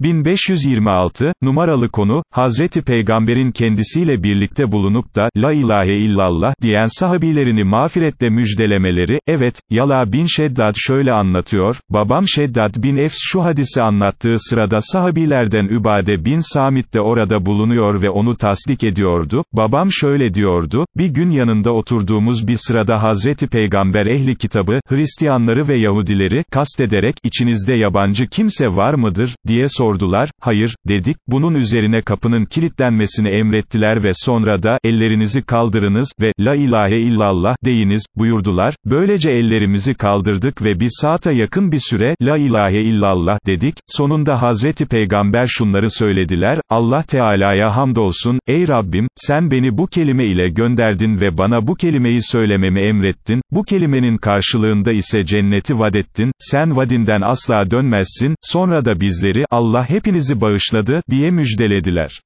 1526, numaralı konu, Hazreti Peygamber'in kendisiyle birlikte bulunup da, La ilahe illallah, diyen sahabilerini mağfiretle müjdelemeleri, evet, Yala bin Şeddad şöyle anlatıyor, babam Şeddad bin Efs şu hadisi anlattığı sırada sahabilerden Übade bin Samit de orada bulunuyor ve onu tasdik ediyordu, babam şöyle diyordu, bir gün yanında oturduğumuz bir sırada Hazreti Peygamber ehli kitabı, Hristiyanları ve Yahudileri, kastederek, içinizde yabancı kimse var mıdır, diye sordular, hayır, dedik, bunun üzerine kapının kilitlenmesini emrettiler ve sonra da, ellerinizi kaldırınız ve, la ilahe illallah, deyiniz, buyurdular, böylece ellerimizi kaldırdık ve bir saate yakın bir süre, la ilahe illallah, dedik, sonunda Hazreti Peygamber şunları söylediler, Allah Teala'ya hamdolsun, ey Rabbim, sen beni bu kelime ile gönderdin ve bana bu kelimeyi söylememi emrettin, bu kelimenin karşılığında ise cenneti vadettin, sen vadinden asla dönmezsin, sonra da bizleri, Allah hepinizi bağışladı, diye müjdelediler.